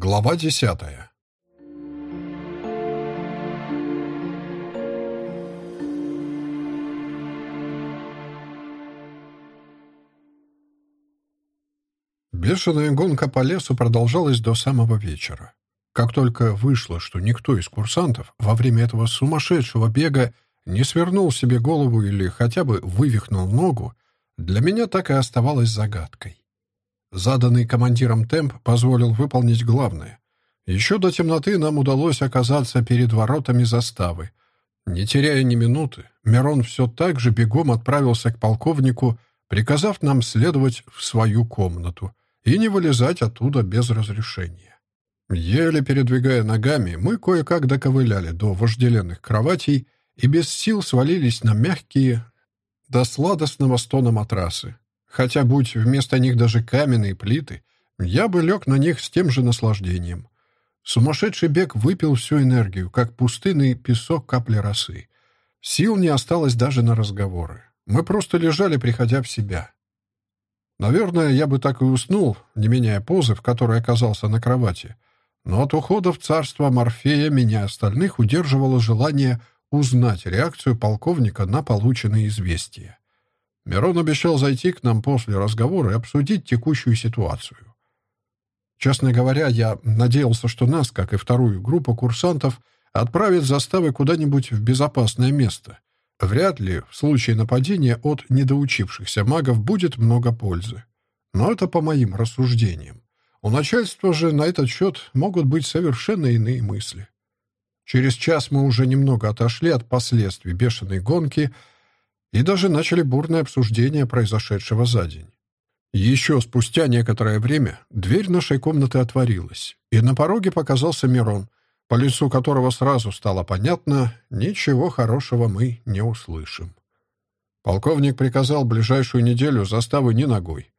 Глава десятая Бешеная гонка по лесу продолжалась до самого вечера. Как только вышло, что никто из курсантов во время этого сумасшедшего бега не свернул себе голову или хотя бы вывихнул ногу, для меня так и оставалось загадкой. Заданный командиром темп позволил выполнить главное. Еще до темноты нам удалось оказаться перед воротами заставы. Не теряя ни минуты, Мирон все так же бегом отправился к полковнику, приказав нам следовать в свою комнату и не вылезать оттуда без разрешения. Еле передвигая ногами, мы кое-как доковыляли до вожделенных кроватей и без сил свалились на мягкие, до сладостного стона матрасы. Хотя, будь вместо них даже каменные плиты, я бы лег на них с тем же наслаждением. Сумасшедший бег выпил всю энергию, как пустынный песок капли росы. Сил не осталось даже на разговоры. Мы просто лежали, приходя в себя. Наверное, я бы так и уснул, не меняя позы, в которой оказался на кровати — но от ухода в царство Морфея меня остальных удерживало желание узнать реакцию полковника на полученные известия. Мирон обещал зайти к нам после разговора и обсудить текущую ситуацию. Честно говоря, я надеялся, что нас, как и вторую группу курсантов, отправят заставы куда-нибудь в безопасное место. Вряд ли в случае нападения от недоучившихся магов будет много пользы. Но это по моим рассуждениям. У начальства же на этот счет могут быть совершенно иные мысли. Через час мы уже немного отошли от последствий бешеной гонки и даже начали бурное обсуждение произошедшего за день. Еще спустя некоторое время дверь нашей комнаты отворилась, и на пороге показался Мирон, по лицу которого сразу стало понятно, ничего хорошего мы не услышим. Полковник приказал ближайшую неделю заставы не ногой.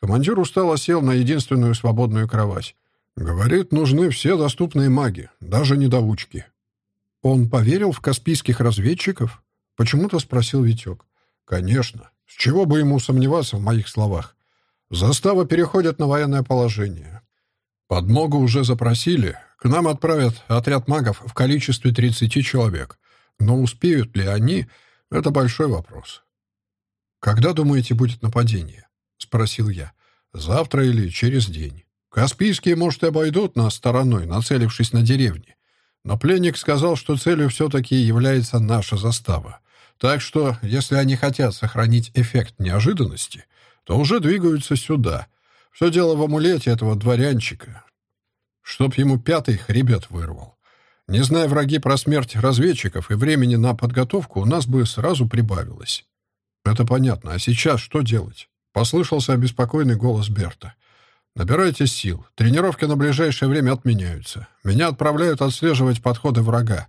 Командир устало сел на единственную свободную кровать. Говорит, нужны все доступные маги, даже недоучки. Он поверил в каспийских разведчиков? Почему-то спросил Витек. Конечно. С чего бы ему сомневаться в моих словах? Застава переходит на военное положение. Подмогу уже запросили. К нам отправят отряд магов в количестве 30 человек. Но успеют ли они, это большой вопрос. Когда, думаете, будет нападение? — спросил я. «Завтра или через день. Каспийские, может, и обойдут нас стороной, нацелившись на деревни. Но пленник сказал, что целью все-таки является наша застава. Так что, если они хотят сохранить эффект неожиданности, то уже двигаются сюда. Все дело в амулете этого дворянчика. Чтоб ему пятый хребет вырвал. Не зная враги про смерть разведчиков и времени на подготовку, у нас бы сразу прибавилось. Это понятно. А сейчас что делать? Послышался обеспокоенный голос Берта. «Набирайте сил. Тренировки на ближайшее время отменяются. Меня отправляют отслеживать подходы врага.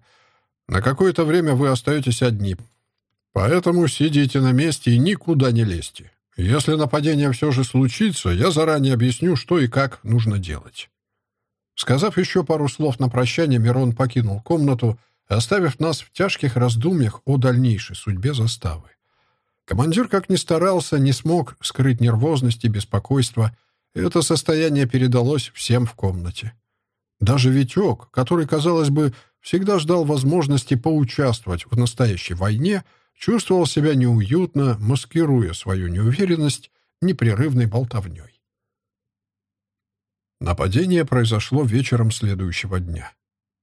На какое-то время вы остаетесь одни. Поэтому сидите на месте и никуда не лезьте. Если нападение все же случится, я заранее объясню, что и как нужно делать». Сказав еще пару слов на прощание, Мирон покинул комнату, оставив нас в тяжких раздумьях о дальнейшей судьбе заставы. Командир, как ни старался, не смог скрыть нервозность и беспокойство. Это состояние передалось всем в комнате. Даже Витек, который, казалось бы, всегда ждал возможности поучаствовать в настоящей войне, чувствовал себя неуютно, маскируя свою неуверенность непрерывной болтовней. Нападение произошло вечером следующего дня.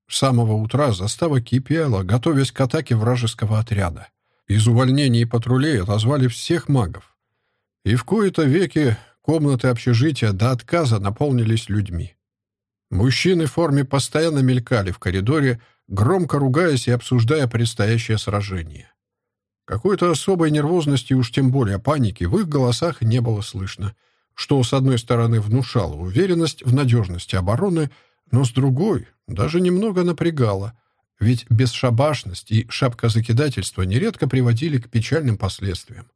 С самого утра застава кипела, готовясь к атаке вражеского отряда. Из увольнений патрулей отозвали всех магов. И в кои-то веки комнаты общежития до отказа наполнились людьми. Мужчины в форме постоянно мелькали в коридоре, громко ругаясь и обсуждая предстоящее сражение. Какой-то особой нервозности, уж тем более паники, в их голосах не было слышно, что, с одной стороны, внушало уверенность в надежности обороны, но с другой даже немного напрягало — ведь бесшабашность и шапкозакидательство нередко приводили к печальным последствиям.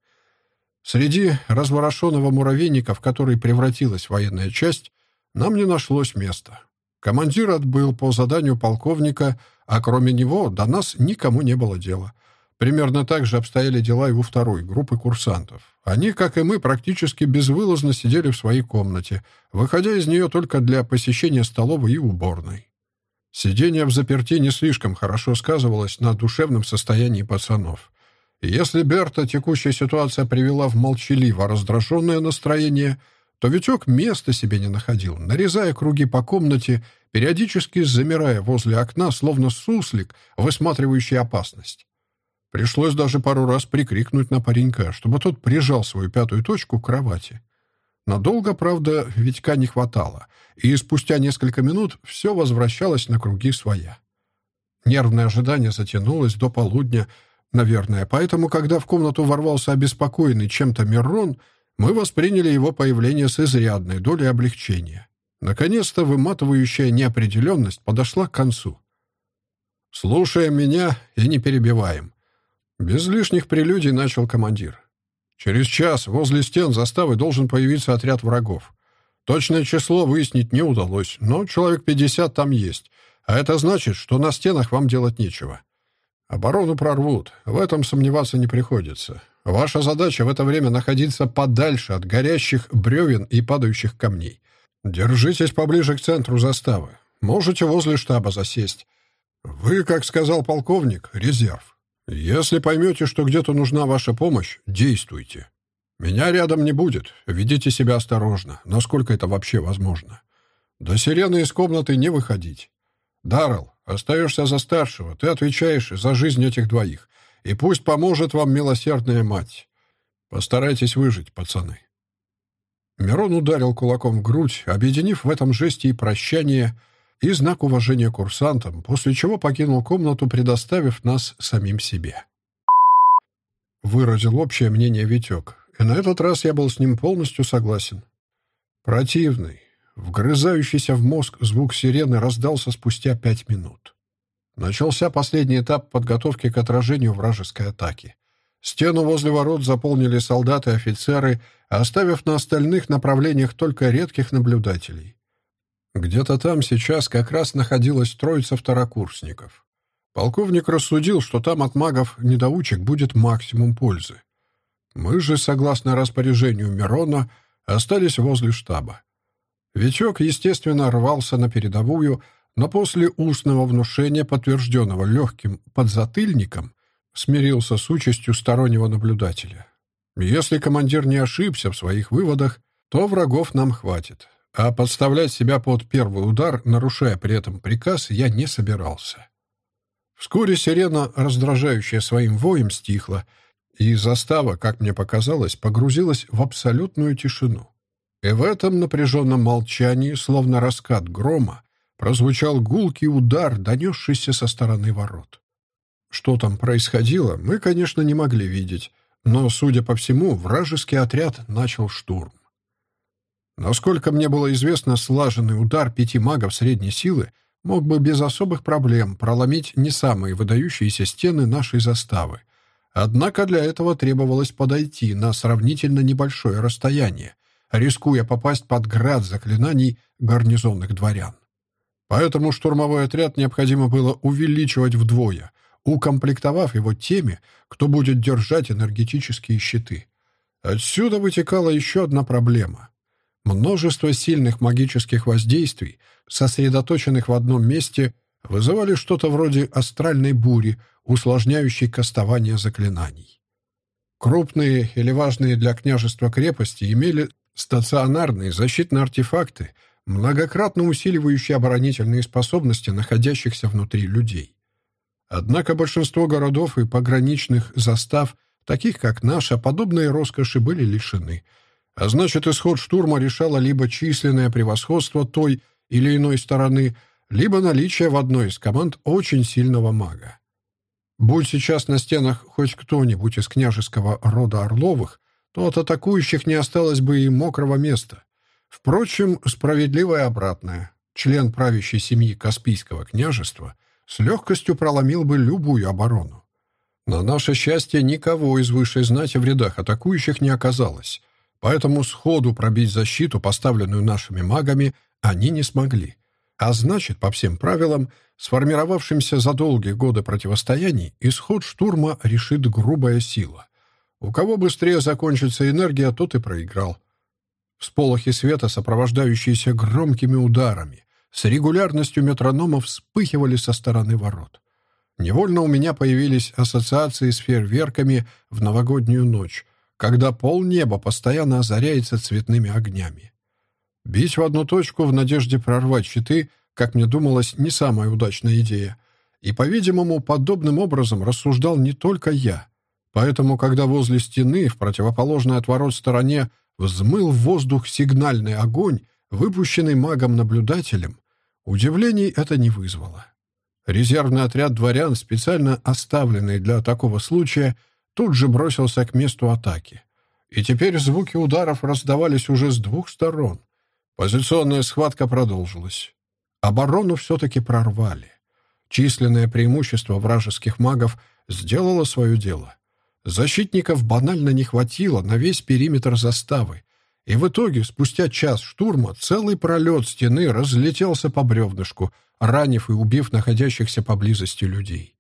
Среди разворошенного муравейника, в который превратилась военная часть, нам не нашлось места. Командир отбыл по заданию полковника, а кроме него до нас никому не было дела. Примерно так же обстояли дела и у второй группы курсантов. Они, как и мы, практически безвылазно сидели в своей комнате, выходя из нее только для посещения столовой и уборной. Сидение в заперти не слишком хорошо сказывалось на душевном состоянии пацанов. Если Берта текущая ситуация привела в молчаливо раздраженное настроение, то Витек места себе не находил, нарезая круги по комнате, периодически замирая возле окна, словно суслик, высматривающий опасность. Пришлось даже пару раз прикрикнуть на паренька, чтобы тот прижал свою пятую точку к кровати. Надолго, правда, Витька не хватало, и спустя несколько минут все возвращалось на круги своя. Нервное ожидание затянулось до полудня, наверное, поэтому, когда в комнату ворвался обеспокоенный чем-то Мирон, мы восприняли его появление с изрядной долей облегчения. Наконец-то выматывающая неопределенность подошла к концу. «Слушаем меня и не перебиваем», без лишних прелюдий начал командир. Через час возле стен заставы должен появиться отряд врагов. Точное число выяснить не удалось, но человек 50 там есть. А это значит, что на стенах вам делать нечего. Оборону прорвут, в этом сомневаться не приходится. Ваша задача в это время находиться подальше от горящих бревен и падающих камней. Держитесь поближе к центру заставы. Можете возле штаба засесть. Вы, как сказал полковник, резерв. «Если поймете, что где-то нужна ваша помощь, действуйте. Меня рядом не будет. Ведите себя осторожно, насколько это вообще возможно. До сирены из комнаты не выходить. Даррелл, остаешься за старшего, ты отвечаешь за жизнь этих двоих. И пусть поможет вам милосердная мать. Постарайтесь выжить, пацаны». Мирон ударил кулаком в грудь, объединив в этом жесте и прощание – и знак уважения курсантам, после чего покинул комнату, предоставив нас самим себе. Выразил общее мнение Витек, и на этот раз я был с ним полностью согласен. Противный, вгрызающийся в мозг звук сирены раздался спустя пять минут. Начался последний этап подготовки к отражению вражеской атаки. Стену возле ворот заполнили солдаты и офицеры, оставив на остальных направлениях только редких наблюдателей. Где-то там сейчас как раз находилась троица второкурсников. Полковник рассудил, что там от магов-недоучек будет максимум пользы. Мы же, согласно распоряжению Мирона, остались возле штаба. Витек, естественно, рвался на передовую, но после устного внушения, подтвержденного легким подзатыльником, смирился с участью стороннего наблюдателя. Если командир не ошибся в своих выводах, то врагов нам хватит. А подставлять себя под первый удар, нарушая при этом приказ, я не собирался. Вскоре сирена, раздражающая своим воем, стихла, и застава, как мне показалось, погрузилась в абсолютную тишину. И в этом напряженном молчании, словно раскат грома, прозвучал гулкий удар, донесшийся со стороны ворот. Что там происходило, мы, конечно, не могли видеть, но, судя по всему, вражеский отряд начал штурм. Насколько мне было известно, слаженный удар пяти магов средней силы мог бы без особых проблем проломить не самые выдающиеся стены нашей заставы. Однако для этого требовалось подойти на сравнительно небольшое расстояние, рискуя попасть под град заклинаний гарнизонных дворян. Поэтому штурмовой отряд необходимо было увеличивать вдвое, укомплектовав его теми, кто будет держать энергетические щиты. Отсюда вытекала еще одна проблема. Множество сильных магических воздействий, сосредоточенных в одном месте, вызывали что-то вроде астральной бури, усложняющей кастование заклинаний. Крупные или важные для княжества крепости имели стационарные защитные артефакты, многократно усиливающие оборонительные способности находящихся внутри людей. Однако большинство городов и пограничных застав, таких как наша, подобные роскоши были лишены – а значит, исход штурма решало либо численное превосходство той или иной стороны, либо наличие в одной из команд очень сильного мага. Будь сейчас на стенах хоть кто-нибудь из княжеского рода Орловых, то от атакующих не осталось бы и мокрого места. Впрочем, справедливое обратное. Член правящей семьи Каспийского княжества с легкостью проломил бы любую оборону. На наше счастье, никого из высшей знати в рядах атакующих не оказалось, Поэтому сходу пробить защиту, поставленную нашими магами, они не смогли. А значит, по всем правилам, сформировавшимся за долгие годы противостояний, исход штурма решит грубая сила. У кого быстрее закончится энергия, тот и проиграл. Всполохи света, сопровождающиеся громкими ударами, с регулярностью метронома вспыхивали со стороны ворот. Невольно у меня появились ассоциации с фейерверками в новогоднюю ночь, когда полнеба постоянно озаряется цветными огнями. Бить в одну точку в надежде прорвать щиты, как мне думалось, не самая удачная идея. И, по-видимому, подобным образом рассуждал не только я. Поэтому, когда возле стены, в противоположной от ворот стороне, взмыл в воздух сигнальный огонь, выпущенный магом-наблюдателем, удивлений это не вызвало. Резервный отряд дворян, специально оставленный для такого случая, тут же бросился к месту атаки. И теперь звуки ударов раздавались уже с двух сторон. Позиционная схватка продолжилась. Оборону все-таки прорвали. Численное преимущество вражеских магов сделало свое дело. Защитников банально не хватило на весь периметр заставы, и в итоге, спустя час штурма, целый пролет стены разлетелся по бревнышку, ранив и убив находящихся поблизости людей.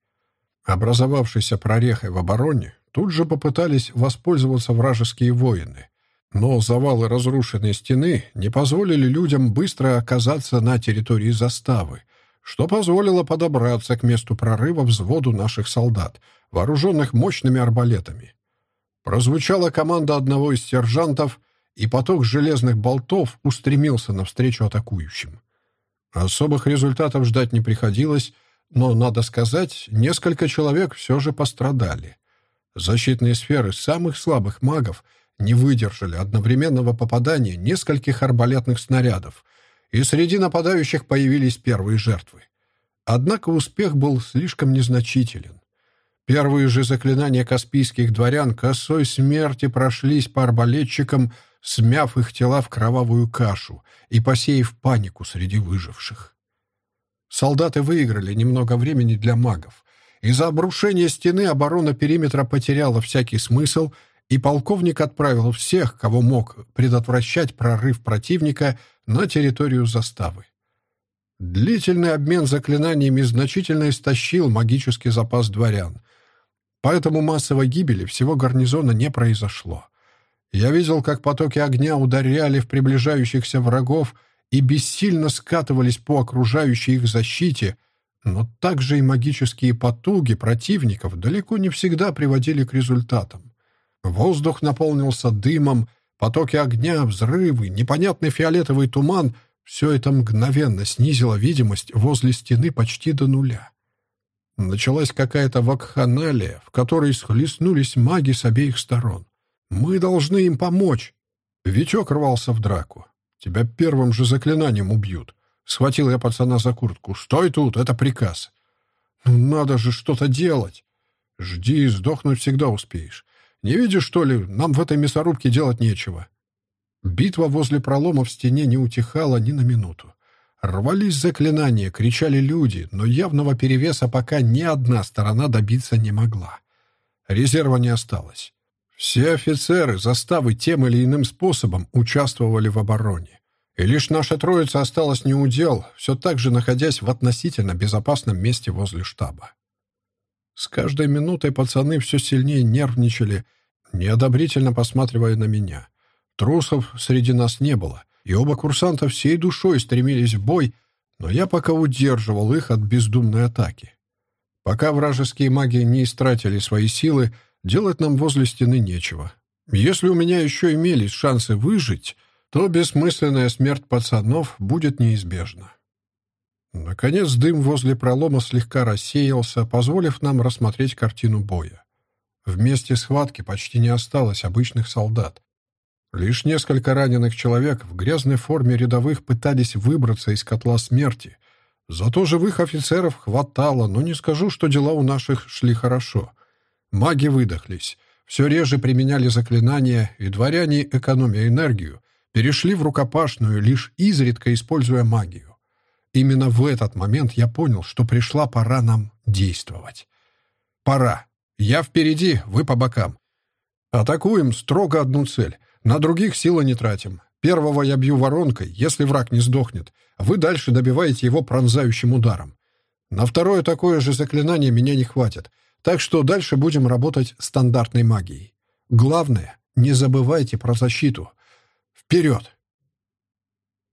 Образовавшейся прорехой в обороне тут же попытались воспользоваться вражеские воины, но завалы разрушенной стены не позволили людям быстро оказаться на территории заставы, что позволило подобраться к месту прорыва взводу наших солдат, вооруженных мощными арбалетами. Прозвучала команда одного из сержантов, и поток железных болтов устремился навстречу атакующим. Особых результатов ждать не приходилось, но, надо сказать, несколько человек все же пострадали. Защитные сферы самых слабых магов не выдержали одновременного попадания нескольких арбалетных снарядов, и среди нападающих появились первые жертвы. Однако успех был слишком незначителен. Первые же заклинания каспийских дворян косой смерти прошлись по арбалетчикам, смяв их тела в кровавую кашу и посеяв панику среди выживших. Солдаты выиграли немного времени для магов. Из-за обрушения стены оборона периметра потеряла всякий смысл — и полковник отправил всех, кого мог предотвращать прорыв противника на территорию заставы. Длительный обмен заклинаниями значительно истощил магический запас дворян, поэтому массовой гибели всего гарнизона не произошло. Я видел, как потоки огня ударяли в приближающихся врагов и бессильно скатывались по окружающей их защите, но также и магические потуги противников далеко не всегда приводили к результатам. Воздух наполнился дымом, потоки огня, взрывы, непонятный фиолетовый туман — все это мгновенно снизило видимость возле стены почти до нуля. Началась какая-то вакханалия, в которой схлестнулись маги с обеих сторон. Мы должны им помочь. Витек рвался в драку. Тебя первым же заклинанием убьют. Схватил я пацана за куртку. «Стой тут, это приказ». «Ну надо же что-то делать». «Жди, сдохнуть всегда успеешь. Не видишь, что ли, нам в этой мясорубке делать нечего?» Битва возле пролома в стене не утихала ни на минуту. Рвались заклинания, кричали люди, но явного перевеса пока ни одна сторона добиться не могла. Резерва не осталось. Все офицеры заставы тем или иным способом участвовали в обороне. И лишь наша троица осталась неудел, все так же находясь в относительно безопасном месте возле штаба. С каждой минутой пацаны все сильнее нервничали, неодобрительно посматривая на меня. Трусов среди нас не было, и оба курсанта всей душой стремились в бой, но я пока удерживал их от бездумной атаки. Пока вражеские маги не истратили свои силы, делать нам возле стены нечего. Если у меня еще имелись шансы выжить, то бессмысленная смерть пацанов будет неизбежна. Наконец дым возле пролома слегка рассеялся, позволив нам рассмотреть картину боя. В месте схватки почти не осталось обычных солдат. Лишь несколько раненых человек в грязной форме рядовых пытались выбраться из котла смерти. Зато живых офицеров хватало, но не скажу, что дела у наших шли хорошо. Маги выдохлись, все реже применяли заклинания, и дворяне, экономя энергию, перешли в рукопашную, лишь изредка используя магию. Именно в этот момент я понял, что пришла пора нам действовать. Пора. Я впереди, вы по бокам. Атакуем строго одну цель. На других силы не тратим. Первого я бью воронкой, если враг не сдохнет. Вы дальше добиваете его пронзающим ударом. На второе такое же заклинание меня не хватит, так что дальше будем работать стандартной магией. Главное, не забывайте про защиту. Вперед!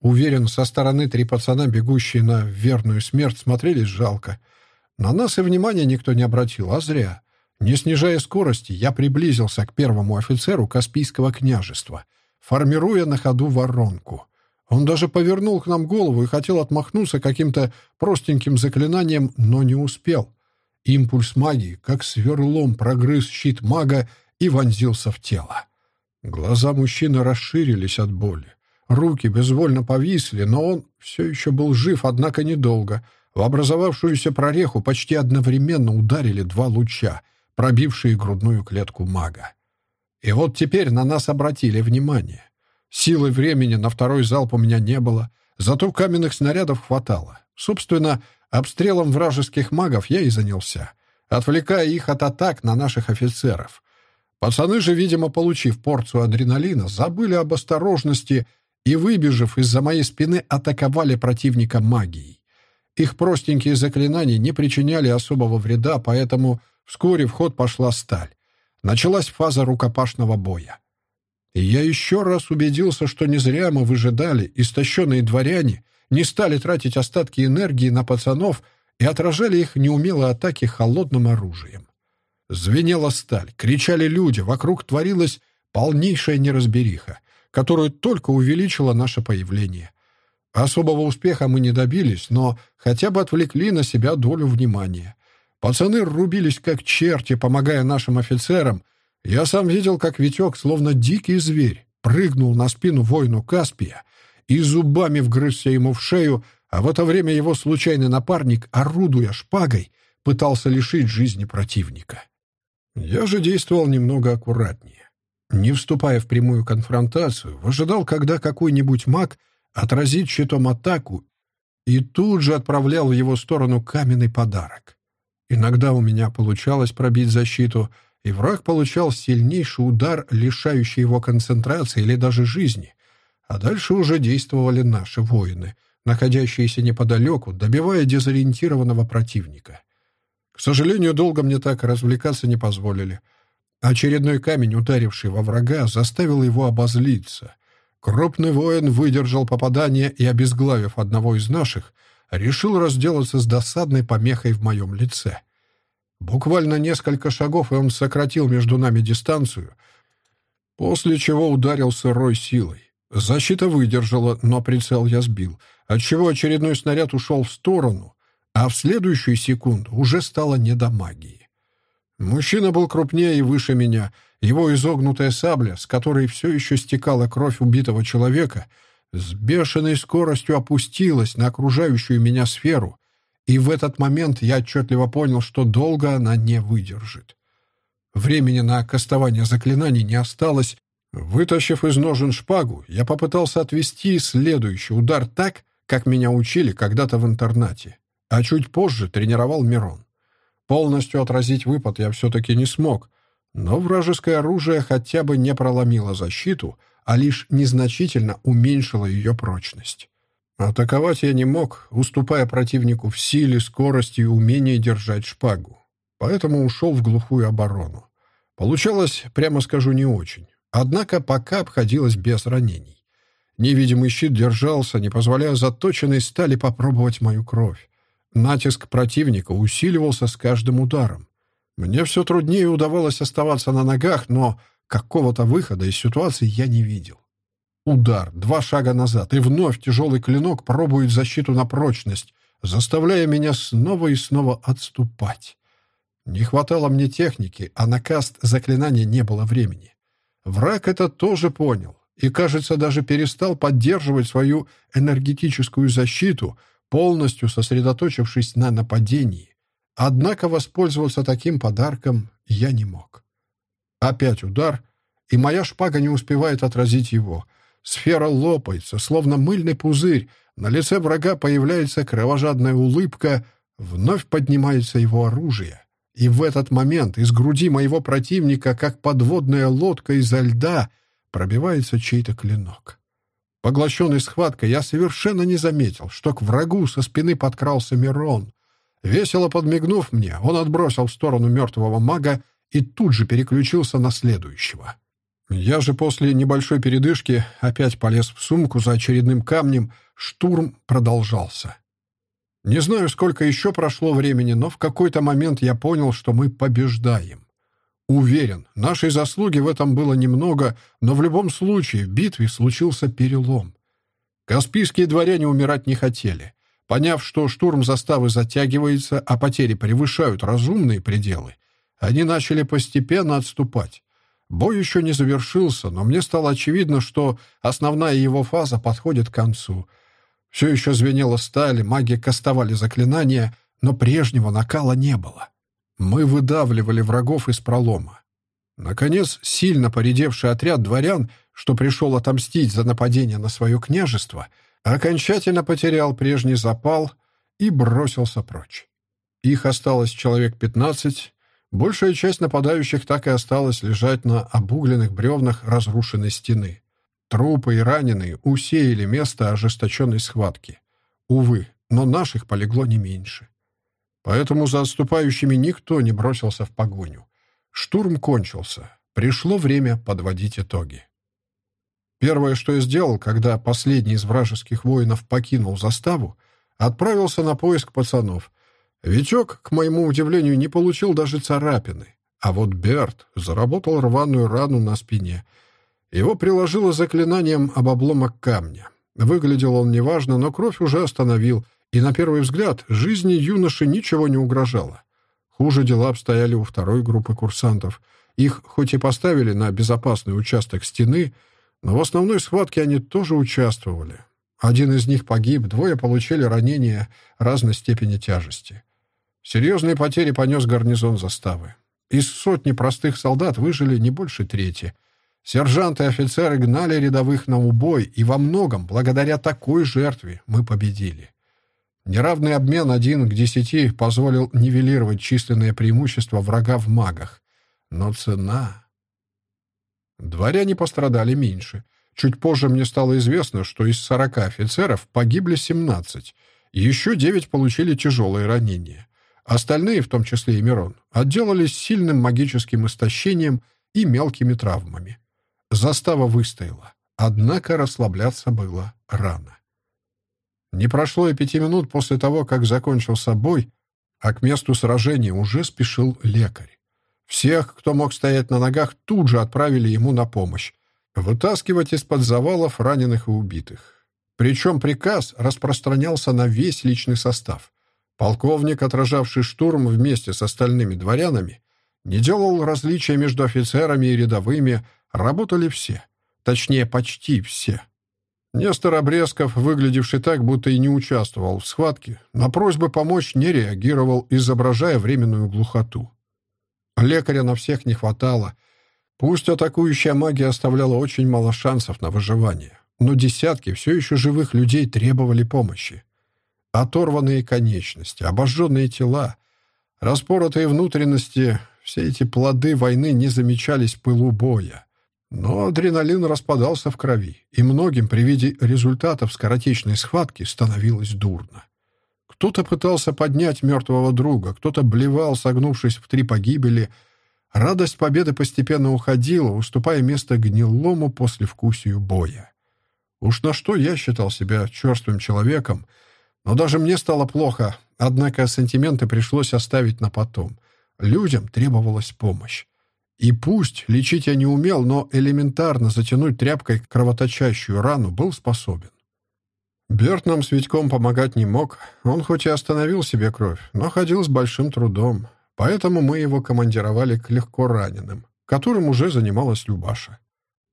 Уверен, со стороны три пацана, бегущие на верную смерть, смотрелись жалко. На нас и внимания никто не обратил, а зря. Не снижая скорости, я приблизился к первому офицеру Каспийского княжества, формируя на ходу воронку. Он даже повернул к нам голову и хотел отмахнуться каким-то простеньким заклинанием, но не успел. Импульс магии, как сверлом, прогрыз щит мага и вонзился в тело. Глаза мужчины расширились от боли. Руки безвольно повисли, но он все еще был жив, однако недолго. В образовавшуюся прореху почти одновременно ударили два луча, пробившие грудную клетку мага. И вот теперь на нас обратили внимание. Силы времени на второй залп у меня не было, зато каменных снарядов хватало. Собственно, обстрелом вражеских магов я и занялся, отвлекая их от атак на наших офицеров. Пацаны же, видимо, получив порцию адреналина, забыли об осторожности и, выбежав из-за моей спины, атаковали противника магией. Их простенькие заклинания не причиняли особого вреда, поэтому вскоре в ход пошла сталь. Началась фаза рукопашного боя. И я еще раз убедился, что не зря мы выжидали, истощенные дворяне не стали тратить остатки энергии на пацанов и отражали их неумелые атаки холодным оружием. Звенела сталь, кричали люди, вокруг творилась полнейшая неразбериха которую только увеличило наше появление. Особого успеха мы не добились, но хотя бы отвлекли на себя долю внимания. Пацаны рубились как черти, помогая нашим офицерам. Я сам видел, как Витек, словно дикий зверь, прыгнул на спину воину Каспия и зубами вгрызся ему в шею, а в это время его случайный напарник, орудуя шпагой, пытался лишить жизни противника. Я же действовал немного аккуратнее не вступая в прямую конфронтацию, выжидал, когда какой-нибудь маг отразит щитом атаку и тут же отправлял в его сторону каменный подарок. Иногда у меня получалось пробить защиту, и враг получал сильнейший удар, лишающий его концентрации или даже жизни. А дальше уже действовали наши воины, находящиеся неподалеку, добивая дезориентированного противника. К сожалению, долго мне так развлекаться не позволили — Очередной камень, ударивший во врага, заставил его обозлиться. Крупный воин выдержал попадание и, обезглавив одного из наших, решил разделаться с досадной помехой в моем лице. Буквально несколько шагов, и он сократил между нами дистанцию, после чего ударил сырой силой. Защита выдержала, но прицел я сбил, отчего очередной снаряд ушел в сторону, а в следующую секунду уже стало не до магии. Мужчина был крупнее и выше меня. Его изогнутая сабля, с которой все еще стекала кровь убитого человека, с бешеной скоростью опустилась на окружающую меня сферу, и в этот момент я отчетливо понял, что долго она не выдержит. Времени на кастование заклинаний не осталось. Вытащив из ножен шпагу, я попытался отвести следующий удар так, как меня учили когда-то в интернате, а чуть позже тренировал Мирон. Полностью отразить выпад я все-таки не смог, но вражеское оружие хотя бы не проломило защиту, а лишь незначительно уменьшило ее прочность. Атаковать я не мог, уступая противнику в силе, скорости и умении держать шпагу. Поэтому ушел в глухую оборону. Получалось, прямо скажу, не очень. Однако пока обходилось без ранений. Невидимый щит держался, не позволяя заточенной стали попробовать мою кровь. Натиск противника усиливался с каждым ударом. Мне все труднее удавалось оставаться на ногах, но какого-то выхода из ситуации я не видел. Удар, два шага назад, и вновь тяжелый клинок пробует защиту на прочность, заставляя меня снова и снова отступать. Не хватало мне техники, а на каст заклинания не было времени. Враг это тоже понял и, кажется, даже перестал поддерживать свою энергетическую защиту, полностью сосредоточившись на нападении. Однако воспользоваться таким подарком я не мог. Опять удар, и моя шпага не успевает отразить его. Сфера лопается, словно мыльный пузырь, на лице врага появляется кровожадная улыбка, вновь поднимается его оружие. И в этот момент из груди моего противника, как подводная лодка изо льда, пробивается чей-то клинок. Поглощенный схваткой, я совершенно не заметил, что к врагу со спины подкрался Мирон. Весело подмигнув мне, он отбросил в сторону мертвого мага и тут же переключился на следующего. Я же после небольшой передышки опять полез в сумку за очередным камнем. Штурм продолжался. Не знаю, сколько еще прошло времени, но в какой-то момент я понял, что мы побеждаем. Уверен, нашей заслуги в этом было немного, но в любом случае в битве случился перелом. Каспийские дворяне умирать не хотели. Поняв, что штурм заставы затягивается, а потери превышают разумные пределы, они начали постепенно отступать. Бой еще не завершился, но мне стало очевидно, что основная его фаза подходит к концу. Все еще звенело сталь, маги кастовали заклинания, но прежнего накала не было. Мы выдавливали врагов из пролома. Наконец, сильно поредевший отряд дворян, что пришел отомстить за нападение на свое княжество, окончательно потерял прежний запал и бросился прочь. Их осталось человек пятнадцать, Большая часть нападающих так и осталась лежать на обугленных бревнах разрушенной стены. Трупы и раненые усеяли место ожесточенной схватки. Увы, но наших полегло не меньше. Поэтому за отступающими никто не бросился в погоню. Штурм кончился. Пришло время подводить итоги. Первое, что я сделал, когда последний из вражеских воинов покинул заставу, отправился на поиск пацанов — Витек, к моему удивлению, не получил даже царапины. А вот Берт заработал рваную рану на спине. Его приложило заклинанием об обломок камня. Выглядел он неважно, но кровь уже остановил, и на первый взгляд жизни юноши ничего не угрожало. Хуже дела обстояли у второй группы курсантов. Их хоть и поставили на безопасный участок стены, но в основной схватке они тоже участвовали. Один из них погиб, двое получили ранения разной степени тяжести. Серьезные потери понес гарнизон заставы. Из сотни простых солдат выжили не больше трети. Сержанты и офицеры гнали рядовых на убой, и во многом, благодаря такой жертве, мы победили. Неравный обмен один к десяти позволил нивелировать численное преимущество врага в магах. Но цена... Дворяне пострадали меньше. Чуть позже мне стало известно, что из сорока офицеров погибли семнадцать. Еще девять получили тяжелые ранения. Остальные, в том числе и Мирон, отделались сильным магическим истощением и мелкими травмами. Застава выстояла, однако расслабляться было рано. Не прошло и пяти минут после того, как закончился бой, а к месту сражения уже спешил лекарь. Всех, кто мог стоять на ногах, тут же отправили ему на помощь, вытаскивать из-под завалов раненых и убитых. Причем приказ распространялся на весь личный состав. Полковник, отражавший штурм вместе с остальными дворянами, не делал различия между офицерами и рядовыми, работали все. Точнее, почти все. Нестор Обрезков, выглядевший так, будто и не участвовал в схватке, на просьбы помочь не реагировал, изображая временную глухоту. Лекаря на всех не хватало. Пусть атакующая магия оставляла очень мало шансов на выживание, но десятки все еще живых людей требовали помощи. Оторванные конечности, обожженные тела, распоротые внутренности — все эти плоды войны не замечались в пылу боя. Но адреналин распадался в крови, и многим при виде результатов скоротечной схватки становилось дурно. Кто-то пытался поднять мертвого друга, кто-то блевал, согнувшись в три погибели. Радость победы постепенно уходила, уступая место гнилому послевкусию боя. Уж на что я считал себя черствым человеком — но даже мне стало плохо, однако сантименты пришлось оставить на потом. Людям требовалась помощь. И пусть лечить я не умел, но элементарно затянуть тряпкой кровоточащую рану был способен. Берт нам с Витьком помогать не мог. Он хоть и остановил себе кровь, но ходил с большим трудом. Поэтому мы его командировали к легко раненым, которым уже занималась Любаша.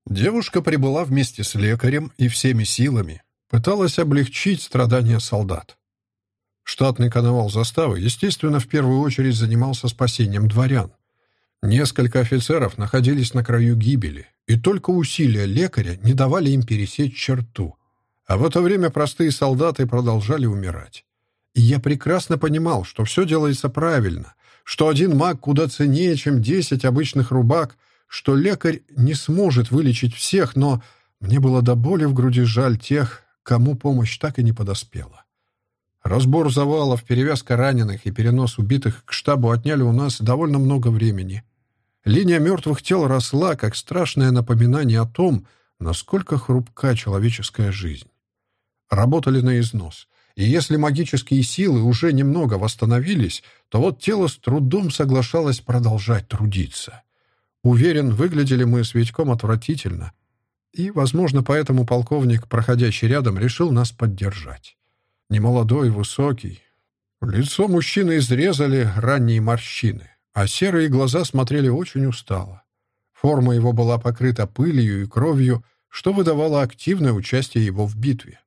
Девушка прибыла вместе с лекарем и всеми силами, пыталась облегчить страдания солдат. Штатный коновал заставы, естественно, в первую очередь занимался спасением дворян. Несколько офицеров находились на краю гибели, и только усилия лекаря не давали им пересечь черту. А в это время простые солдаты продолжали умирать. И я прекрасно понимал, что все делается правильно, что один маг куда ценнее, чем десять обычных рубак, что лекарь не сможет вылечить всех, но Мне было до боли в груди жаль тех, кому помощь так и не подоспела. Разбор завалов, перевязка раненых и перенос убитых к штабу отняли у нас довольно много времени. Линия мертвых тел росла, как страшное напоминание о том, насколько хрупка человеческая жизнь. Работали на износ. И если магические силы уже немного восстановились, то вот тело с трудом соглашалось продолжать трудиться. Уверен, выглядели мы с Витьком отвратительно. И, возможно, поэтому полковник, проходящий рядом, решил нас поддержать. Немолодой, высокий. Лицо мужчины изрезали ранние морщины, а серые глаза смотрели очень устало. Форма его была покрыта пылью и кровью, что выдавало активное участие его в битве.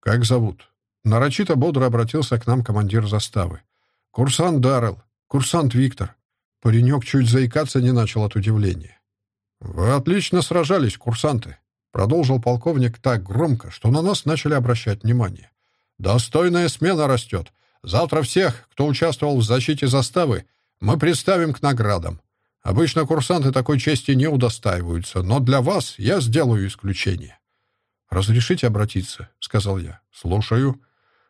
«Как зовут?» Нарочито бодро обратился к нам командир заставы. «Курсант Даррелл. Курсант Виктор». Паренек чуть заикаться не начал от удивления. «Вы отлично сражались, курсанты», — продолжил полковник так громко, что на нас начали обращать внимание. «Достойная смена растет. Завтра всех, кто участвовал в защите заставы, мы представим к наградам. Обычно курсанты такой чести не удостаиваются, но для вас я сделаю исключение». «Разрешите обратиться?» — сказал я. «Слушаю».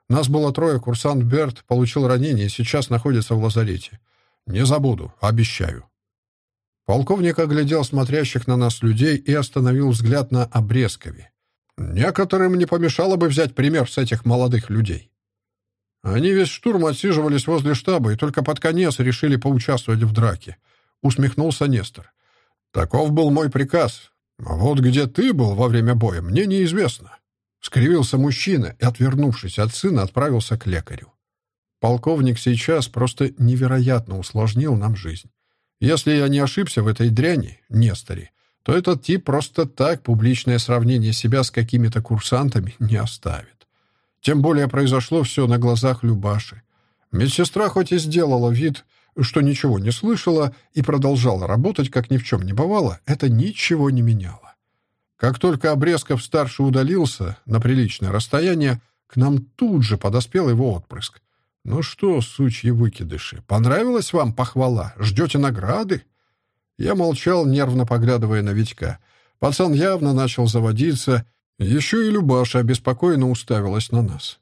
Нас было трое, курсант Берт получил ранение и сейчас находится в лазарете. Не забуду, обещаю. Полковник оглядел смотрящих на нас людей и остановил взгляд на Обрезкове. Некоторым не помешало бы взять пример с этих молодых людей. Они весь штурм отсиживались возле штаба и только под конец решили поучаствовать в драке. Усмехнулся Нестор. Таков был мой приказ. А вот где ты был во время боя, мне неизвестно. Скривился мужчина и, отвернувшись от сына, отправился к лекарю. Полковник сейчас просто невероятно усложнил нам жизнь. Если я не ошибся в этой дряни, Несторе, то этот тип просто так публичное сравнение себя с какими-то курсантами не оставит. Тем более произошло все на глазах Любаши. Медсестра хоть и сделала вид, что ничего не слышала, и продолжала работать, как ни в чем не бывало, это ничего не меняло. Как только Обрезков-старший удалился на приличное расстояние, к нам тут же подоспел его отпрыск. «Ну что, сучьи выкидыши, понравилась вам похвала? Ждете награды?» Я молчал, нервно поглядывая на Витька. Пацан явно начал заводиться. Еще и Любаша обеспокоенно уставилась на нас.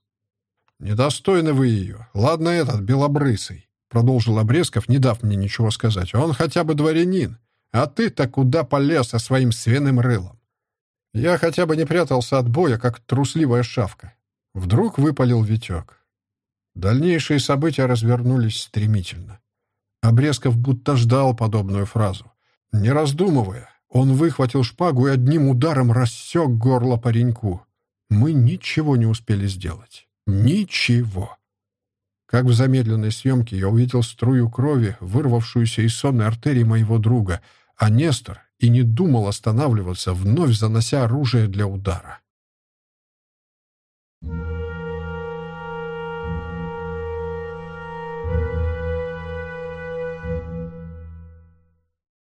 «Недостойны вы ее. Ладно этот, белобрысый», — продолжил Обрезков, не дав мне ничего сказать. «Он хотя бы дворянин. А ты-то куда полез со своим свиным рылом? Я хотя бы не прятался от боя, как трусливая шавка. Вдруг выпалил Витек. Дальнейшие события развернулись стремительно. Обрезков будто ждал подобную фразу. Не раздумывая, он выхватил шпагу и одним ударом рассек горло пареньку. Мы ничего не успели сделать. Ничего. Как в замедленной съемке я увидел струю крови, вырвавшуюся из сонной артерии моего друга, а Нестор и не думал останавливаться, вновь занося оружие для удара.